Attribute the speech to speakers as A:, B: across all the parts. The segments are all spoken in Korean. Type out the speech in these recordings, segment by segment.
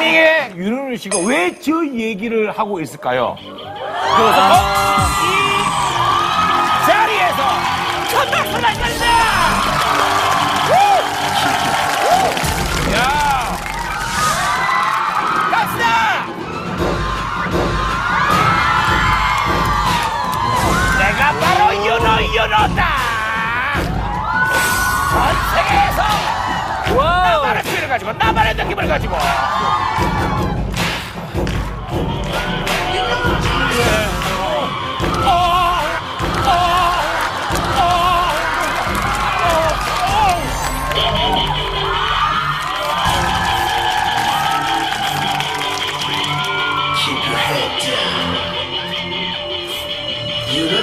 A: 타이밍에 윤은우 씨가 왜 저 얘기를 하고 있을까요? 그래서 어? 이 자리에서 천박선할까지다 야! 갑시다! 내가 바로 윤호 윤호다! 전 세계에서 나만의 피를 가지고 나만의 느낌을 가지고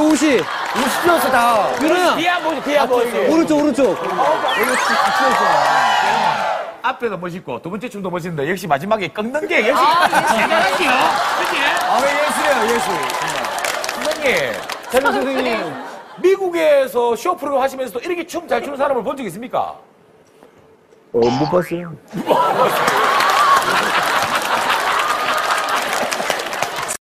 B: 옷이 찢었어, 옷이.
C: 옷 찢었어 다.
A: 한 보지 뒤에 한 보지
B: 오른쪽, 오른쪽.
A: 앞에도 멋있고 두 번째 춤도 멋있는데 역시 마지막에 꺾는 게 역시 대단하지요 그치?
C: 아왜 예술이에요 예술.
A: 선생님
B: 재민 선생님.
A: 미국에서 쇼 프로그램 하시면서도 이렇게 춤 잘 추는 사람을 본 적 있습니까?
C: 어 못 봤어요.